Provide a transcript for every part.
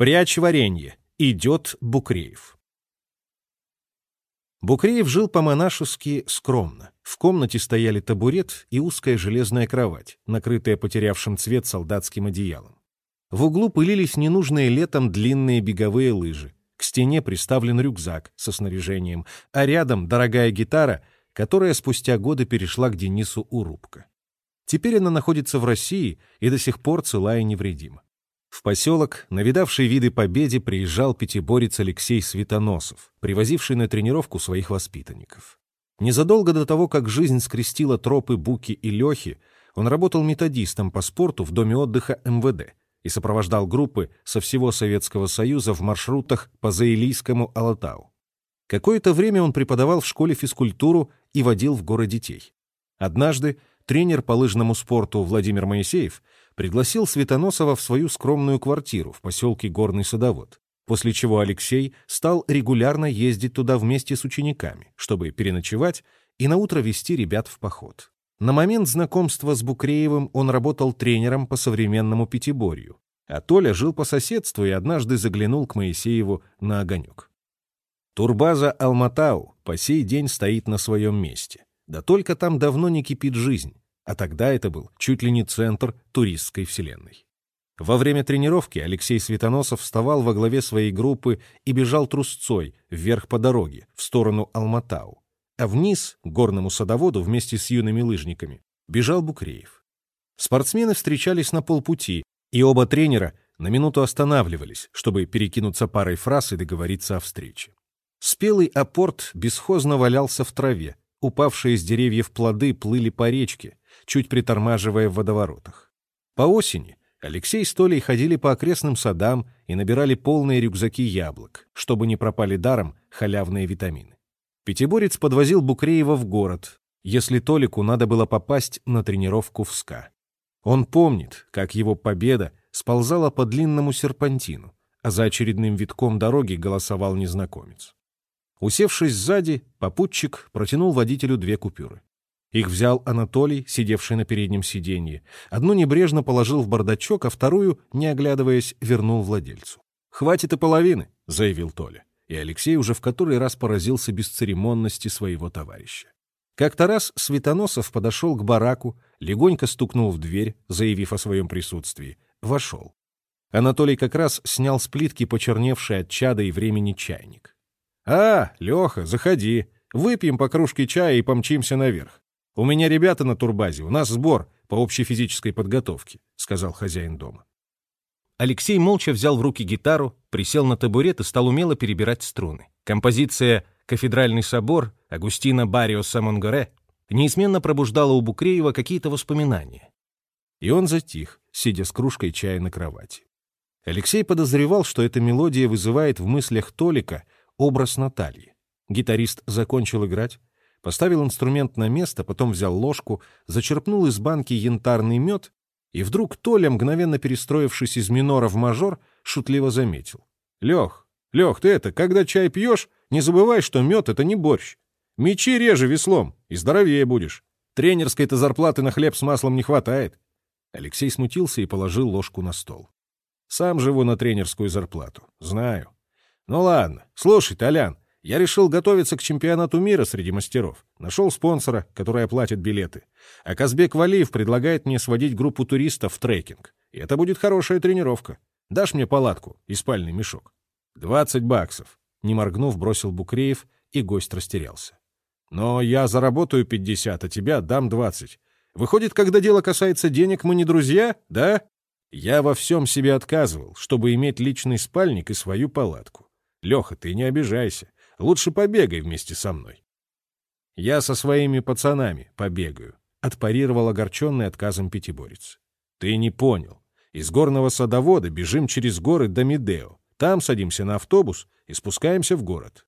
Прячь варенье. Идет Букреев. Букреев жил по-монашески скромно. В комнате стояли табурет и узкая железная кровать, накрытая потерявшим цвет солдатским одеялом. В углу пылились ненужные летом длинные беговые лыжи. К стене приставлен рюкзак со снаряжением, а рядом дорогая гитара, которая спустя годы перешла к Денису Урубко. Теперь она находится в России и до сих пор цела и невредима. В поселок, навидавший виды победе, приезжал пятиборец Алексей Светоносов, привозивший на тренировку своих воспитанников. Незадолго до того, как жизнь скрестила тропы Буки и Лехи, он работал методистом по спорту в доме отдыха МВД и сопровождал группы со всего Советского Союза в маршрутах по Заилийскому Алатау. Какое-то время он преподавал в школе физкультуру и водил в горы детей. Однажды тренер по лыжному спорту Владимир Моисеев пригласил Светоносова в свою скромную квартиру в поселке Горный Садовод, после чего Алексей стал регулярно ездить туда вместе с учениками, чтобы переночевать и наутро вести ребят в поход. На момент знакомства с Букреевым он работал тренером по современному пятиборью, а Толя жил по соседству и однажды заглянул к Моисееву на огонек. Турбаза Алматау по сей день стоит на своем месте. Да только там давно не кипит жизнь а тогда это был чуть ли не центр туристской вселенной. Во время тренировки Алексей Светоносов вставал во главе своей группы и бежал трусцой вверх по дороге, в сторону Алматау, а вниз, к горному садоводу вместе с юными лыжниками, бежал Букреев. Спортсмены встречались на полпути, и оба тренера на минуту останавливались, чтобы перекинуться парой фраз и договориться о встрече. Спелый апорт бесхозно валялся в траве, упавшие с деревьев плоды плыли по речке, чуть притормаживая в водоворотах. По осени Алексей с Толей ходили по окрестным садам и набирали полные рюкзаки яблок, чтобы не пропали даром халявные витамины. Пятиборец подвозил Букреева в город, если Толику надо было попасть на тренировку в СКА. Он помнит, как его победа сползала по длинному серпантину, а за очередным витком дороги голосовал незнакомец. Усевшись сзади, попутчик протянул водителю две купюры. Их взял Анатолий, сидевший на переднем сиденье. Одну небрежно положил в бардачок, а вторую, не оглядываясь, вернул владельцу. «Хватит и половины», — заявил Толя. И Алексей уже в который раз поразился бесцеремонности своего товарища. Как-то раз Светоносов подошел к бараку, легонько стукнул в дверь, заявив о своем присутствии. Вошел. Анатолий как раз снял с плитки почерневший от чада и времени чайник. «А, Леха, заходи. Выпьем по кружке чая и помчимся наверх. «У меня ребята на турбазе, у нас сбор по общей физической подготовке», — сказал хозяин дома. Алексей молча взял в руки гитару, присел на табурет и стал умело перебирать струны. Композиция «Кафедральный собор» Агустина Барио Самонгоре неизменно пробуждала у Букреева какие-то воспоминания. И он затих, сидя с кружкой чая на кровати. Алексей подозревал, что эта мелодия вызывает в мыслях Толика образ Натальи. Гитарист закончил играть, поставил инструмент на место, потом взял ложку, зачерпнул из банки янтарный мед, и вдруг Толя, мгновенно перестроившись из минора в мажор, шутливо заметил. — Лех, Лех, ты это, когда чай пьешь, не забывай, что мед — это не борщ. Мечи реже веслом, и здоровее будешь. Тренерской-то зарплаты на хлеб с маслом не хватает. Алексей смутился и положил ложку на стол. Сам живу на тренерскую зарплату. Знаю. Ну ладно. Слушай, Толян, я решил готовиться к чемпионату мира среди мастеров. Нашел спонсора, который оплатит билеты. А Казбек Валиев предлагает мне сводить группу туристов в трекинг. И это будет хорошая тренировка. Дашь мне палатку и спальный мешок? Двадцать баксов. Не моргнув, бросил Букреев, и гость растерялся. Но я заработаю пятьдесят, а тебя дам двадцать. Выходит, когда дело касается денег, мы не друзья, да? Я во всем себе отказывал, чтобы иметь личный спальник и свою палатку. Леха, ты не обижайся. Лучше побегай вместе со мной. Я со своими пацанами побегаю, отпарировал огорченный отказом пятиборец. Ты не понял. Из горного садовода бежим через горы до Медео. Там садимся на автобус и спускаемся в город.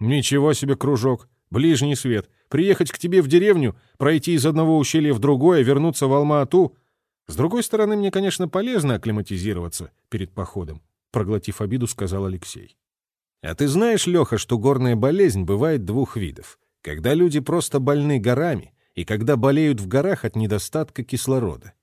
Ничего себе кружок. Ближний свет. Приехать к тебе в деревню, пройти из одного ущелья в другое, вернуться в Алма-Ату. С другой стороны, мне, конечно, полезно акклиматизироваться перед походом, проглотив обиду, сказал Алексей. А ты знаешь, Леха, что горная болезнь бывает двух видов. Когда люди просто больны горами, и когда болеют в горах от недостатка кислорода.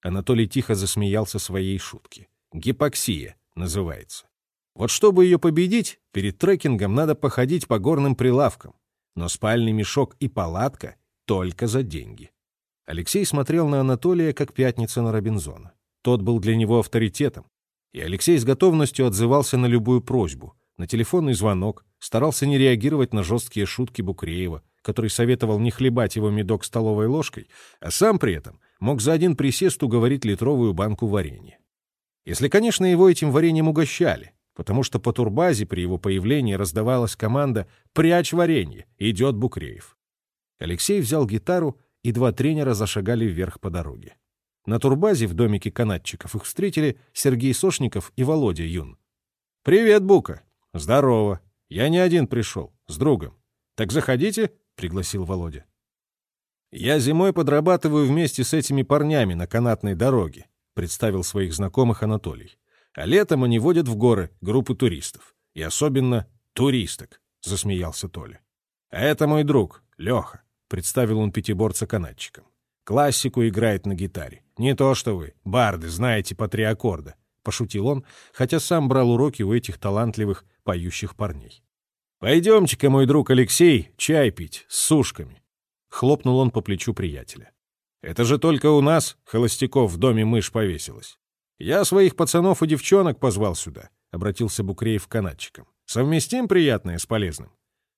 Анатолий тихо засмеялся своей шутке. Гипоксия называется. Вот чтобы ее победить, перед трекингом надо походить по горным прилавкам. Но спальный мешок и палатка только за деньги. Алексей смотрел на Анатолия, как пятница на Робинзона. Тот был для него авторитетом. И Алексей с готовностью отзывался на любую просьбу, на телефонный звонок, старался не реагировать на жесткие шутки Букреева, который советовал не хлебать его медок столовой ложкой, а сам при этом мог за один присест уговорить литровую банку варенья. Если, конечно, его этим вареньем угощали, потому что по турбазе при его появлении раздавалась команда «Прячь варенье! Идет Букреев!». Алексей взял гитару, и два тренера зашагали вверх по дороге. На турбазе в домике канатчиков их встретили Сергей Сошников и Володя Юн. «Привет, Бука!» «Здорово! Я не один пришел, с другом. Так заходите!» — пригласил Володя. «Я зимой подрабатываю вместе с этими парнями на канатной дороге», — представил своих знакомых Анатолий. «А летом они водят в горы группы туристов. И особенно туристок», — засмеялся Толя. «А это мой друг, Леха», — представил он пятиборца канатчикам. «Классику играет на гитаре. Не то что вы, барды, знаете по три аккорда», — пошутил он, хотя сам брал уроки у этих талантливых поющих парней. «Пойдемте-ка, мой друг Алексей, чай пить с сушками», — хлопнул он по плечу приятеля. «Это же только у нас, холостяков, в доме мышь повесилась. Я своих пацанов и девчонок позвал сюда», — обратился Букреев к канатчикам. «Совместим приятное с полезным?»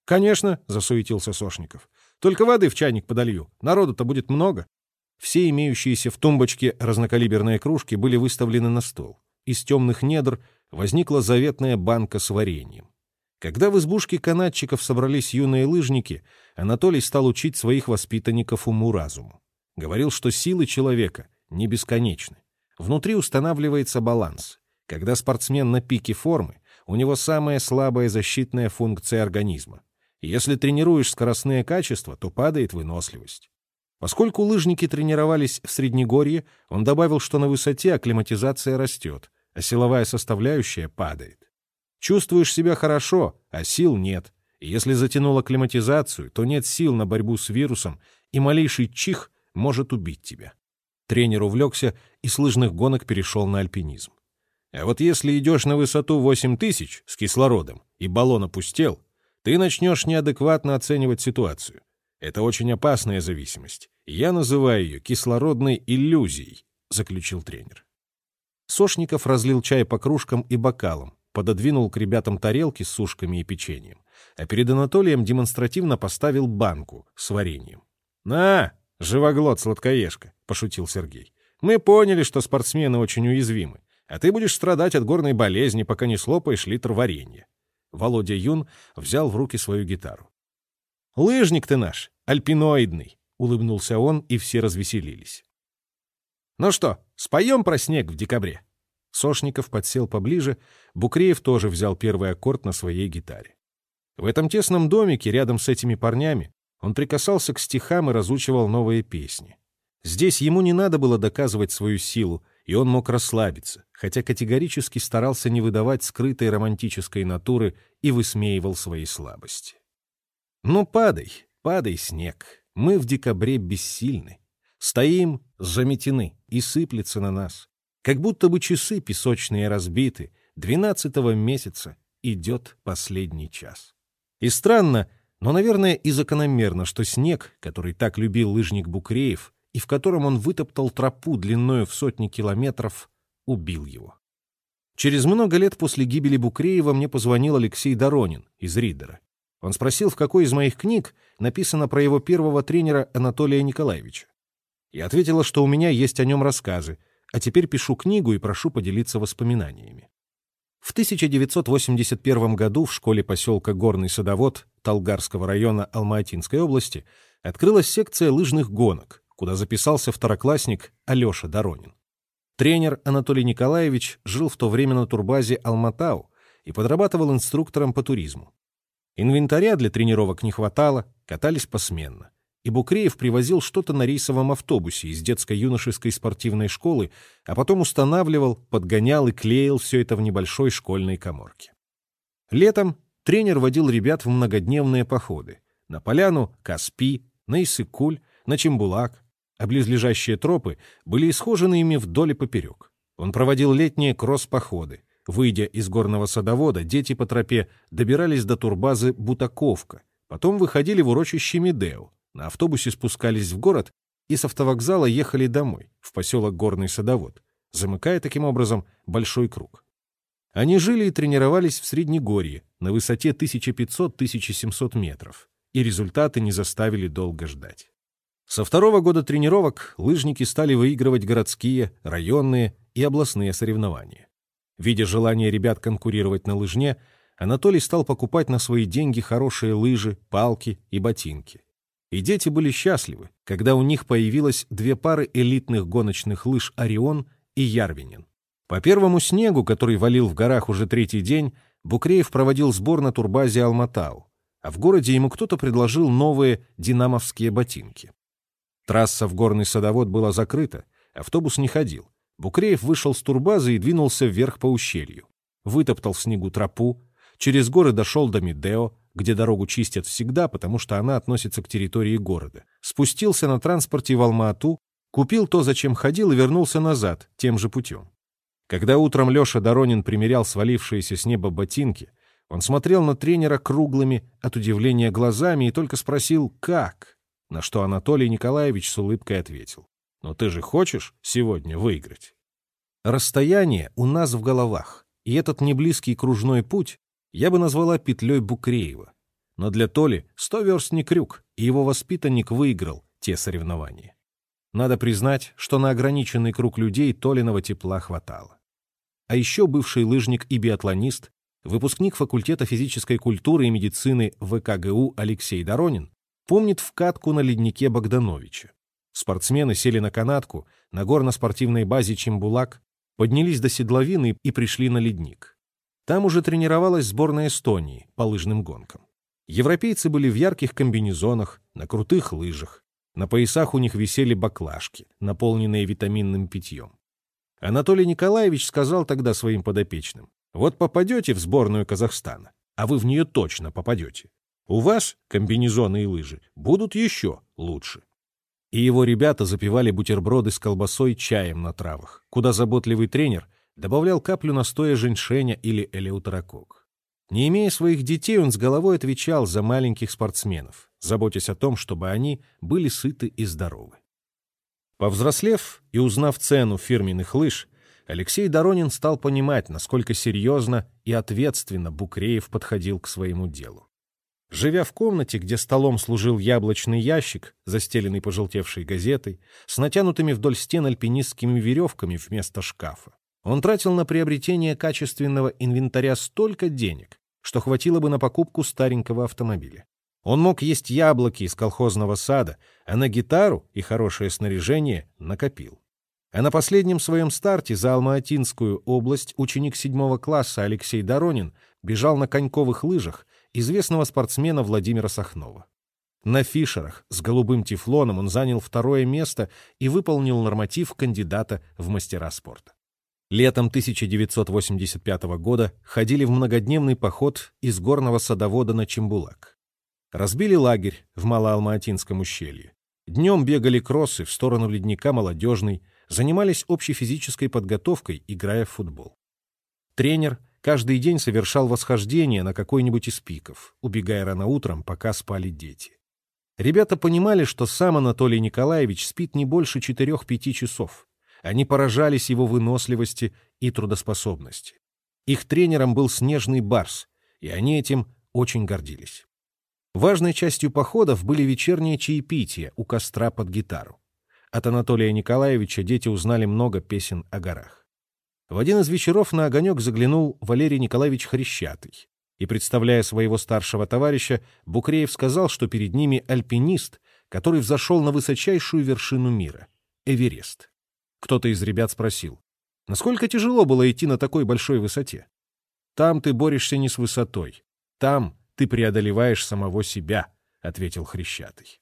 «Конечно», — засуетился Сошников. «Только воды в чайник подолью. Народу-то будет много». Все имеющиеся в тумбочке разнокалиберные кружки были выставлены на стол. Из темных недр возникла заветная банка с вареньем. Когда в избушке канатчиков собрались юные лыжники, Анатолий стал учить своих воспитанников уму-разуму. Говорил, что силы человека не бесконечны. Внутри устанавливается баланс. Когда спортсмен на пике формы, у него самая слабая защитная функция организма. если тренируешь скоростные качества, то падает выносливость. Поскольку лыжники тренировались в Среднегорье, он добавил, что на высоте акклиматизация растет, а силовая составляющая падает. Чувствуешь себя хорошо, а сил нет. И если затянуло климатизацию, то нет сил на борьбу с вирусом, и малейший чих может убить тебя. Тренер увлекся и с лыжных гонок перешел на альпинизм. А вот если идешь на высоту 8 тысяч с кислородом и баллон опустел, ты начнешь неадекватно оценивать ситуацию. Это очень опасная зависимость. Я называю ее кислородной иллюзией, заключил тренер. Сошников разлил чай по кружкам и бокалам, пододвинул к ребятам тарелки с сушками и печеньем, а перед Анатолием демонстративно поставил банку с вареньем. «На, живоглот сладкоежка!» — пошутил Сергей. «Мы поняли, что спортсмены очень уязвимы, а ты будешь страдать от горной болезни, пока не слопаешь литр варенья». Володя Юн взял в руки свою гитару. «Лыжник ты наш, альпиноидный!» — улыбнулся он, и все развеселились. «Ну что, споем про снег в декабре?» Сошников подсел поближе, Букреев тоже взял первый аккорд на своей гитаре. В этом тесном домике, рядом с этими парнями, он прикасался к стихам и разучивал новые песни. Здесь ему не надо было доказывать свою силу, и он мог расслабиться, хотя категорически старался не выдавать скрытой романтической натуры и высмеивал свои слабости. «Ну, падай, падай, снег, мы в декабре бессильны. Стоим, заметены, и сыплется на нас. Как будто бы часы песочные разбиты, двенадцатого месяца идет последний час. И странно, но, наверное, и закономерно, что снег, который так любил лыжник Букреев, и в котором он вытоптал тропу длиною в сотни километров, убил его. Через много лет после гибели Букреева мне позвонил Алексей Доронин из Ридера. Он спросил, в какой из моих книг написано про его первого тренера Анатолия Николаевича. Я ответила, что у меня есть о нем рассказы, а теперь пишу книгу и прошу поделиться воспоминаниями. В 1981 году в школе поселка Горный Садовод Талгарского района Алма-Атинской области открылась секция лыжных гонок, куда записался второклассник Алеша Доронин. Тренер Анатолий Николаевич жил в то время на турбазе Алматау и подрабатывал инструктором по туризму. Инвентаря для тренировок не хватало, катались посменно и Букреев привозил что-то на рейсовом автобусе из детско-юношеской спортивной школы, а потом устанавливал, подгонял и клеил все это в небольшой школьной коморке. Летом тренер водил ребят в многодневные походы. На поляну Каспи, на Иссык-Куль, на Чембулак, а близлежащие тропы были исхожены ими вдоль и поперек. Он проводил летние кросс-походы, Выйдя из горного садовода, дети по тропе добирались до турбазы Бутаковка, потом выходили в урочище Медео, на автобусе спускались в город и с автовокзала ехали домой, в поселок Горный Садовод, замыкая таким образом большой круг. Они жили и тренировались в Среднегорье на высоте 1500-1700 метров, и результаты не заставили долго ждать. Со второго года тренировок лыжники стали выигрывать городские, районные и областные соревнования. Видя желание ребят конкурировать на лыжне, Анатолий стал покупать на свои деньги хорошие лыжи, палки и ботинки. И дети были счастливы, когда у них появилось две пары элитных гоночных лыж «Орион» и «Ярвинин». По первому снегу, который валил в горах уже третий день, Букреев проводил сбор на турбазе Алматау, а в городе ему кто-то предложил новые динамовские ботинки. Трасса в горный садовод была закрыта, автобус не ходил, Букреев вышел с турбазы и двинулся вверх по ущелью. Вытоптал в снегу тропу, через горы дошел до Медео, где дорогу чистят всегда, потому что она относится к территории города. Спустился на транспорте в Алма-Ату, купил то, зачем ходил, и вернулся назад, тем же путем. Когда утром Леша Доронин примерял свалившиеся с неба ботинки, он смотрел на тренера круглыми от удивления глазами и только спросил «как?», на что Анатолий Николаевич с улыбкой ответил. Но ты же хочешь сегодня выиграть? Расстояние у нас в головах, и этот неблизкий кружной путь я бы назвала петлей Букреева. Но для Толи сто верст не крюк, и его воспитанник выиграл те соревнования. Надо признать, что на ограниченный круг людей Толиного тепла хватало. А еще бывший лыжник и биатлонист, выпускник факультета физической культуры и медицины ВКГУ Алексей Доронин, помнит вкатку на леднике Богдановича. Спортсмены сели на канатку на горно-спортивной базе Чембулак, поднялись до седловины и пришли на ледник. Там уже тренировалась сборная Эстонии по лыжным гонкам. Европейцы были в ярких комбинезонах, на крутых лыжах. На поясах у них висели баклажки, наполненные витаминным питьем. Анатолий Николаевич сказал тогда своим подопечным, «Вот попадете в сборную Казахстана, а вы в нее точно попадете. У вас комбинезоны и лыжи будут еще лучше» и его ребята запивали бутерброды с колбасой чаем на травах, куда заботливый тренер добавлял каплю настоя женьшеня или элеутерокок. Не имея своих детей, он с головой отвечал за маленьких спортсменов, заботясь о том, чтобы они были сыты и здоровы. Повзрослев и узнав цену фирменных лыж, Алексей Доронин стал понимать, насколько серьезно и ответственно Букреев подходил к своему делу. Живя в комнате, где столом служил яблочный ящик, застеленный пожелтевшей газетой, с натянутыми вдоль стен альпинистскими веревками вместо шкафа, он тратил на приобретение качественного инвентаря столько денег, что хватило бы на покупку старенького автомобиля. Он мог есть яблоки из колхозного сада, а на гитару и хорошее снаряжение накопил. А на последнем своем старте за Алма-Атинскую область ученик седьмого класса Алексей Доронин бежал на коньковых лыжах известного спортсмена Владимира Сахнова. На фишерах с голубым тефлоном он занял второе место и выполнил норматив кандидата в мастера спорта. Летом 1985 года ходили в многодневный поход из горного садовода на Чембулак. Разбили лагерь в Малоалмаатинском ущелье. Днем бегали кроссы в сторону ледника Молодежный, занимались общей физической подготовкой, играя в футбол. Тренер каждый день совершал восхождение на какой-нибудь из пиков, убегая рано утром, пока спали дети. Ребята понимали, что сам Анатолий Николаевич спит не больше 4-5 часов. Они поражались его выносливости и трудоспособности. Их тренером был снежный барс, и они этим очень гордились. Важной частью походов были вечерние чаепития у костра под гитару. От Анатолия Николаевича дети узнали много песен о горах. В один из вечеров на огонек заглянул Валерий Николаевич Хрещатый. И, представляя своего старшего товарища, Букреев сказал, что перед ними альпинист, который взошел на высочайшую вершину мира — Эверест. Кто-то из ребят спросил, насколько тяжело было идти на такой большой высоте? «Там ты борешься не с высотой. Там ты преодолеваешь самого себя», — ответил Хрещатый.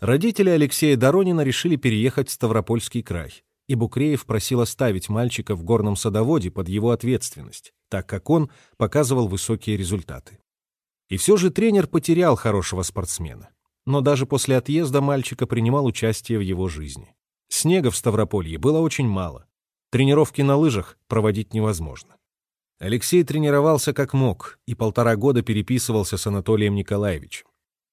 Родители Алексея Доронина решили переехать в Ставропольский край и Букреев просил оставить мальчика в горном садоводе под его ответственность, так как он показывал высокие результаты. И все же тренер потерял хорошего спортсмена. Но даже после отъезда мальчика принимал участие в его жизни. Снега в Ставрополье было очень мало. Тренировки на лыжах проводить невозможно. Алексей тренировался как мог и полтора года переписывался с Анатолием Николаевичем.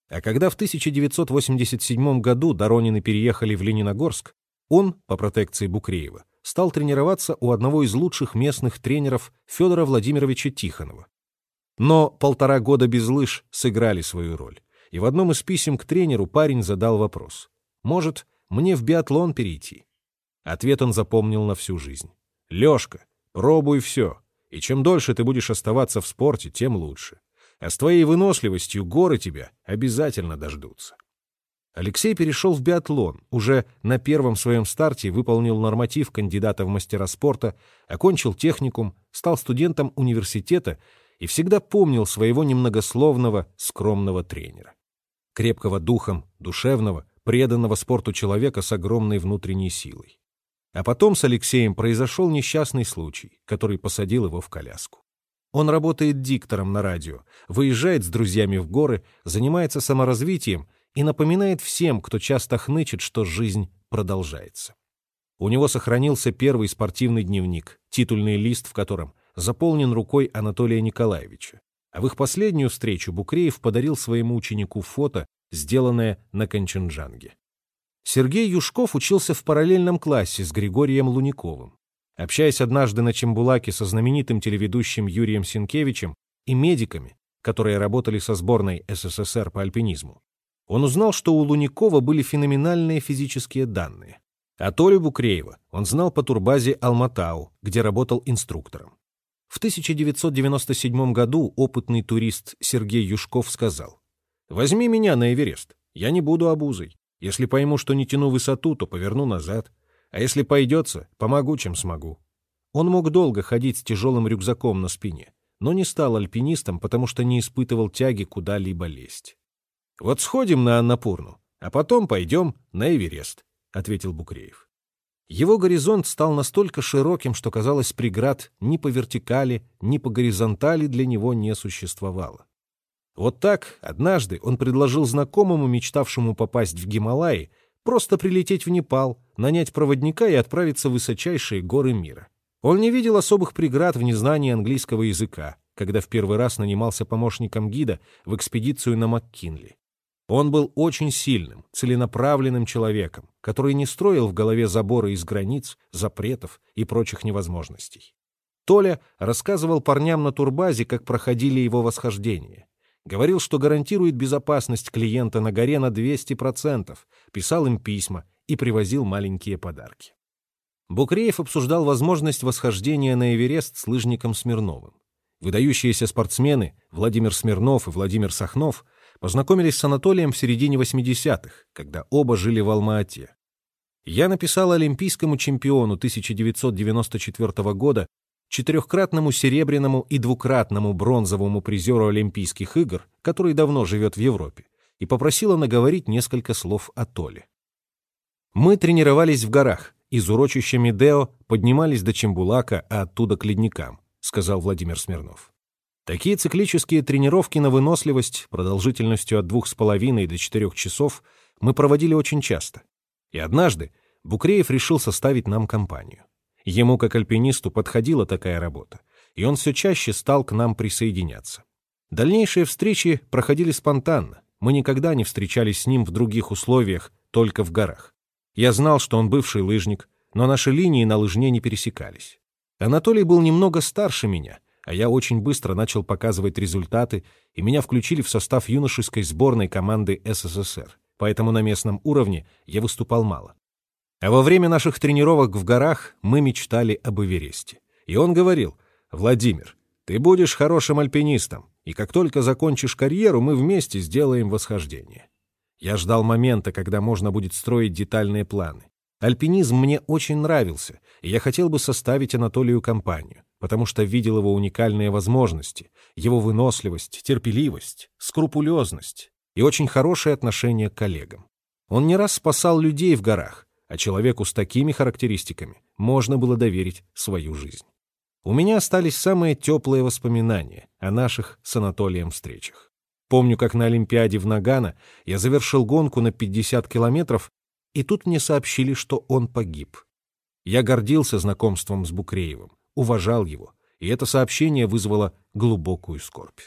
А когда в 1987 году Доронины переехали в Лениногорск, он, по протекции Букреева, стал тренироваться у одного из лучших местных тренеров Федора Владимировича Тихонова. Но полтора года без лыж сыграли свою роль, и в одном из писем к тренеру парень задал вопрос. «Может, мне в биатлон перейти?» Ответ он запомнил на всю жизнь. «Лешка, пробуй все, и чем дольше ты будешь оставаться в спорте, тем лучше. А с твоей выносливостью горы тебя обязательно дождутся». Алексей перешел в биатлон, уже на первом своем старте выполнил норматив кандидата в мастера спорта, окончил техникум, стал студентом университета и всегда помнил своего немногословного, скромного тренера. Крепкого духом, душевного, преданного спорту человека с огромной внутренней силой. А потом с Алексеем произошел несчастный случай, который посадил его в коляску. Он работает диктором на радио, выезжает с друзьями в горы, занимается саморазвитием и напоминает всем, кто часто хнычет, что жизнь продолжается. У него сохранился первый спортивный дневник, титульный лист в котором заполнен рукой Анатолия Николаевича. А в их последнюю встречу Букреев подарил своему ученику фото, сделанное на Конченджанге. Сергей Юшков учился в параллельном классе с Григорием Луниковым. Общаясь однажды на Чембулаке со знаменитым телеведущим Юрием Синкевичем и медиками, которые работали со сборной СССР по альпинизму, он узнал, что у Луникова были феноменальные физические данные. А Толю Букреева он знал по турбазе Алматау, где работал инструктором. В 1997 году опытный турист Сергей Юшков сказал, «Возьми меня на Эверест, я не буду обузой. Если пойму, что не тяну высоту, то поверну назад. А если пойдется, помогу, чем смогу». Он мог долго ходить с тяжелым рюкзаком на спине, но не стал альпинистом, потому что не испытывал тяги куда-либо лезть. Вот сходим на Аннапурну, а потом пойдем на Эверест», — ответил Букреев. Его горизонт стал настолько широким, что, казалось, преград ни по вертикали, ни по горизонтали для него не существовало. Вот так однажды он предложил знакомому, мечтавшему попасть в Гималаи, просто прилететь в Непал, нанять проводника и отправиться в высочайшие горы мира. Он не видел особых преград в незнании английского языка, когда в первый раз нанимался помощником гида в экспедицию на МакКинли. Он был очень сильным, целенаправленным человеком, который не строил в голове заборы из границ, запретов и прочих невозможностей. Толя рассказывал парням на турбазе, как проходили его восхождения. Говорил, что гарантирует безопасность клиента на горе на 200%, писал им письма и привозил маленькие подарки. Букреев обсуждал возможность восхождения на Эверест с лыжником Смирновым. Выдающиеся спортсмены Владимир Смирнов и Владимир Сахнов познакомились с Анатолием в середине 80-х, когда оба жили в Алма-Ате. Я написал олимпийскому чемпиону 1994 года, четырехкратному серебряному и двукратному бронзовому призеру Олимпийских игр, который давно живет в Европе, и попросила наговорить несколько слов о Толе. Мы тренировались в горах, из урочища Медео поднимались до Чембулака, а оттуда к ледникам, сказал Владимир Смирнов. Такие циклические тренировки на выносливость продолжительностью от двух с половиной до четырех часов мы проводили очень часто. И однажды Букреев решил составить нам компанию. Ему, как альпинисту, подходила такая работа, и он все чаще стал к нам присоединяться. Дальнейшие встречи проходили спонтанно. Мы никогда не встречались с ним в других условиях, только в горах. Я знал, что он бывший лыжник, но наши линии на лыжне не пересекались. Анатолий был немного старше меня, а я очень быстро начал показывать результаты, и меня включили в состав юношеской сборной команды СССР, поэтому на местном уровне я выступал мало. А во время наших тренировок в горах мы мечтали об Эвересте. И он говорил, «Владимир, ты будешь хорошим альпинистом, и как только закончишь карьеру, мы вместе сделаем восхождение». Я ждал момента, когда можно будет строить детальные планы. Альпинизм мне очень нравился, и я хотел бы составить Анатолию компанию потому что видел его уникальные возможности, его выносливость, терпеливость, скрупулезность и очень хорошее отношение к коллегам. Он не раз спасал людей в горах, а человеку с такими характеристиками можно было доверить свою жизнь. У меня остались самые теплые воспоминания о наших с Анатолием встречах. Помню, как на Олимпиаде в Нагано я завершил гонку на 50 километров, и тут мне сообщили, что он погиб. Я гордился знакомством с Букреевым уважал его и это сообщение вызвало глубокую скорбь.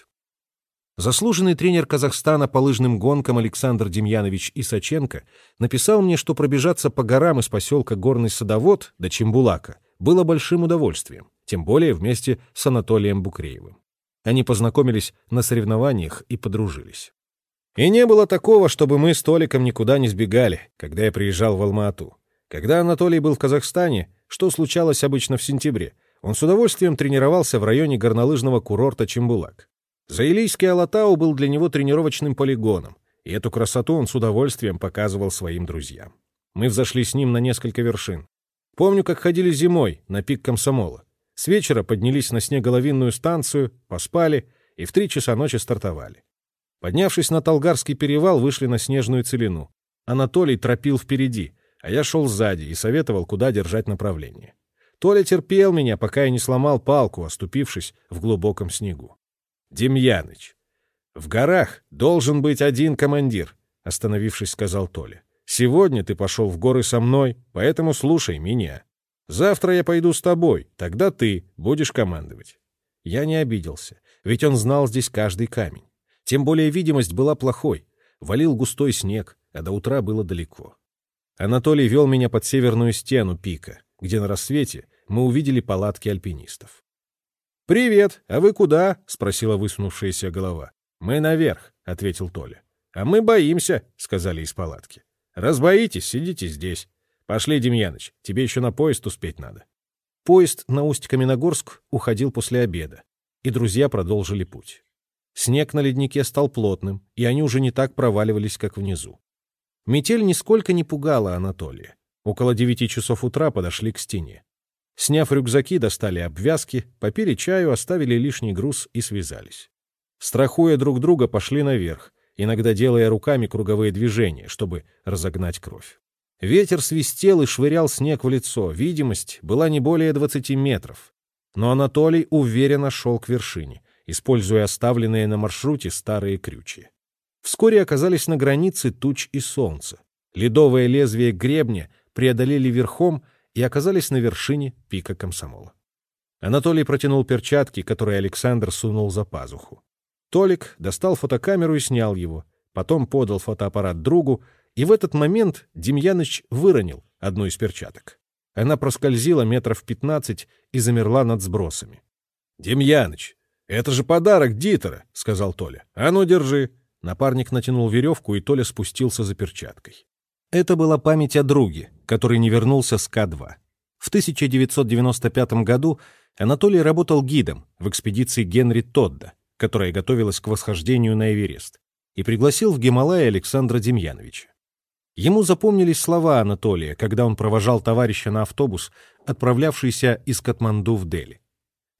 Заслуженный тренер Казахстана по лыжным гонкам Александр Демьянович Исаченко написал мне, что пробежаться по горам из поселка Горный Садовод до Чембулака было большим удовольствием, тем более вместе с Анатолием Букреевым. Они познакомились на соревнованиях и подружились. И не было такого, чтобы мы с Толиком никуда не сбегали, когда я приезжал в Алма-Ату. Когда Анатолий был в Казахстане, что случалось обычно в сентябре, он с удовольствием тренировался в районе горнолыжного курорта Чембулак. Заилийский Алатау был для него тренировочным полигоном, и эту красоту он с удовольствием показывал своим друзьям. Мы взошли с ним на несколько вершин. Помню, как ходили зимой на пик комсомола. С вечера поднялись на снеголовинную станцию, поспали и в три часа ночи стартовали. Поднявшись на Толгарский перевал, вышли на снежную целину. Анатолий тропил впереди, а я шел сзади и советовал, куда держать направление. Толя терпел меня, пока я не сломал палку, оступившись в глубоком снегу. Демьяныч. В горах должен быть один командир, остановившись, сказал Толя. Сегодня ты пошел в горы со мной, поэтому слушай меня. Завтра я пойду с тобой, тогда ты будешь командовать. Я не обиделся, ведь он знал здесь каждый камень. Тем более видимость была плохой. Валил густой снег, а до утра было далеко. Анатолий вел меня под северную стену пика, где на рассвете мы увидели палатки альпинистов. «Привет! А вы куда?» — спросила высунувшаяся голова. «Мы наверх», — ответил Толя. «А мы боимся», — сказали из палатки. «Раз боитесь, сидите здесь. Пошли, Демьяныч, тебе еще на поезд успеть надо». Поезд на Усть-Каменогорск уходил после обеда, и друзья продолжили путь. Снег на леднике стал плотным, и они уже не так проваливались, как внизу. Метель нисколько не пугала Анатолия. Около девяти часов утра подошли к стене. Сняв рюкзаки, достали обвязки, попили чаю, оставили лишний груз и связались. Страхуя друг друга, пошли наверх, иногда делая руками круговые движения, чтобы разогнать кровь. Ветер свистел и швырял снег в лицо, видимость была не более 20 метров. Но Анатолий уверенно шел к вершине, используя оставленные на маршруте старые крючья. Вскоре оказались на границе туч и солнца. Ледовое лезвие гребня преодолели верхом — и оказались на вершине пика комсомола. Анатолий протянул перчатки, которые Александр сунул за пазуху. Толик достал фотокамеру и снял его, потом подал фотоаппарат другу, и в этот момент Демьяныч выронил одну из перчаток. Она проскользила метров пятнадцать и замерла над сбросами. — Демьяныч, это же подарок Дитера, — сказал Толя. — А ну, держи. Напарник натянул веревку, и Толя спустился за перчаткой. Это была память о друге, который не вернулся с К-2. В 1995 году Анатолий работал гидом в экспедиции Генри Тодда, которая готовилась к восхождению на Эверест, и пригласил в Гималай Александра Демьяновича. Ему запомнились слова Анатолия, когда он провожал товарища на автобус, отправлявшийся из Катманду в Дели.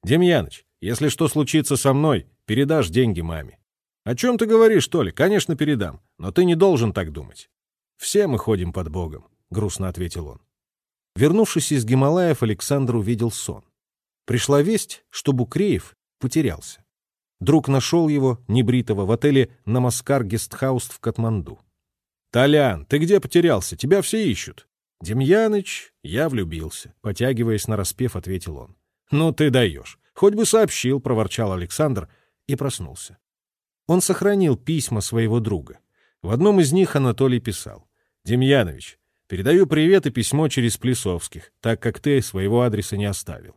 «Демьяныч, если что случится со мной, передашь деньги маме». «О чем ты говоришь, Толя? Конечно, передам, но ты не должен так думать. Все мы ходим под Богом. — грустно ответил он. Вернувшись из Гималаев, Александр увидел сон. Пришла весть, что Букреев потерялся. Друг нашел его, небритого, в отеле «Намаскар Гестхаус» в Катманду. «Толян, ты где потерялся? Тебя все ищут». «Демьяныч, я влюбился», — потягиваясь на распев, ответил он. «Ну ты даешь. Хоть бы сообщил», — проворчал Александр и проснулся. Он сохранил письма своего друга. В одном из них Анатолий писал. «Демьянович, Передаю привет и письмо через Плесовских, так как ты своего адреса не оставил.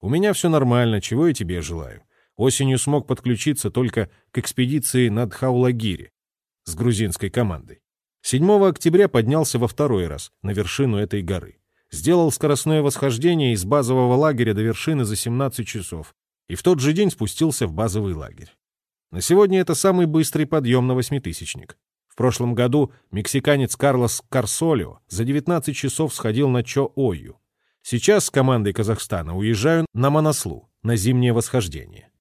У меня все нормально, чего я тебе желаю. Осенью смог подключиться только к экспедиции над Хаулагири с грузинской командой. 7 октября поднялся во второй раз на вершину этой горы. Сделал скоростное восхождение из базового лагеря до вершины за 17 часов и в тот же день спустился в базовый лагерь. На сегодня это самый быстрый подъем на восьмитысячник. Прошлом году мексиканец Карлос Карсолио за 19 часов сходил на Чо-Ою. Сейчас с командой Казахстана уезжаю на Манаслу, на зимнее восхождение.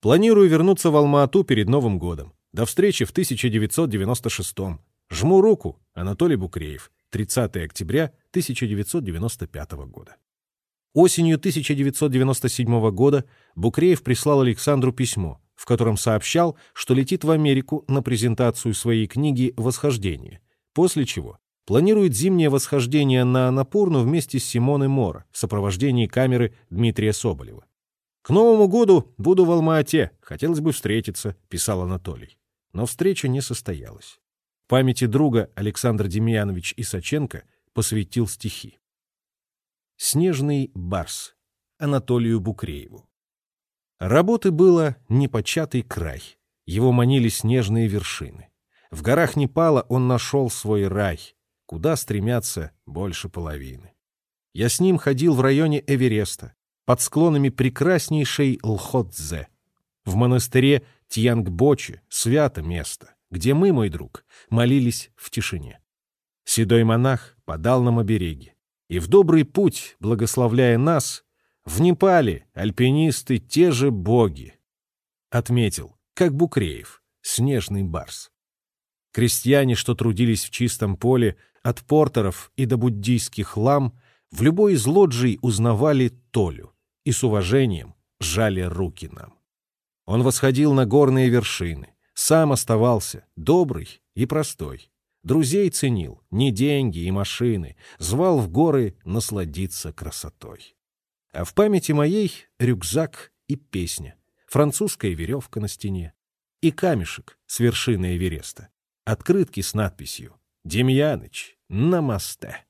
Планирую вернуться в Алма-Ату перед Новым годом. До встречи в 1996 -м. Жму руку, Анатолий Букреев, 30 октября 1995 года. Осенью 1997 года Букреев прислал Александру письмо, в котором сообщал, что летит в Америку на презентацию своей книги «Восхождение», после чего планирует зимнее восхождение на Анапурну вместе с Симоной Мора в сопровождении камеры Дмитрия Соболева. «К Новому году буду в Алма-Ате, хотелось бы встретиться», — писал Анатолий. Но встреча не состоялась. В памяти друга Александр Демьянович Исаченко посвятил стихи. «Снежный барс» Анатолию Букрееву. Работы было непочатый край. Его манили снежные вершины. В горах Непала он нашел свой рай, куда стремятся больше половины. Я с ним ходил в районе Эвереста, под склонами прекраснейшей Лходзе. В монастыре Тьянгбочи свято место, где мы, мой друг, молились в тишине. Седой монах подал нам обереги, и в добрый путь, благословляя нас, в Непале альпинисты те же боги. Отметил, как Букреев, снежный барс. Крестьяне, что трудились в чистом поле, от портеров и до буддийских лам, в любой из лоджий узнавали Толю и с уважением жали руки нам. Он восходил на горные вершины, сам оставался добрый и простой. Друзей ценил, не деньги и машины, звал в горы насладиться красотой. А в памяти моей рюкзак и песня, французская веревка на стене и камешек с вершины Эвереста, открытки с надписью «Демьяныч, намасте».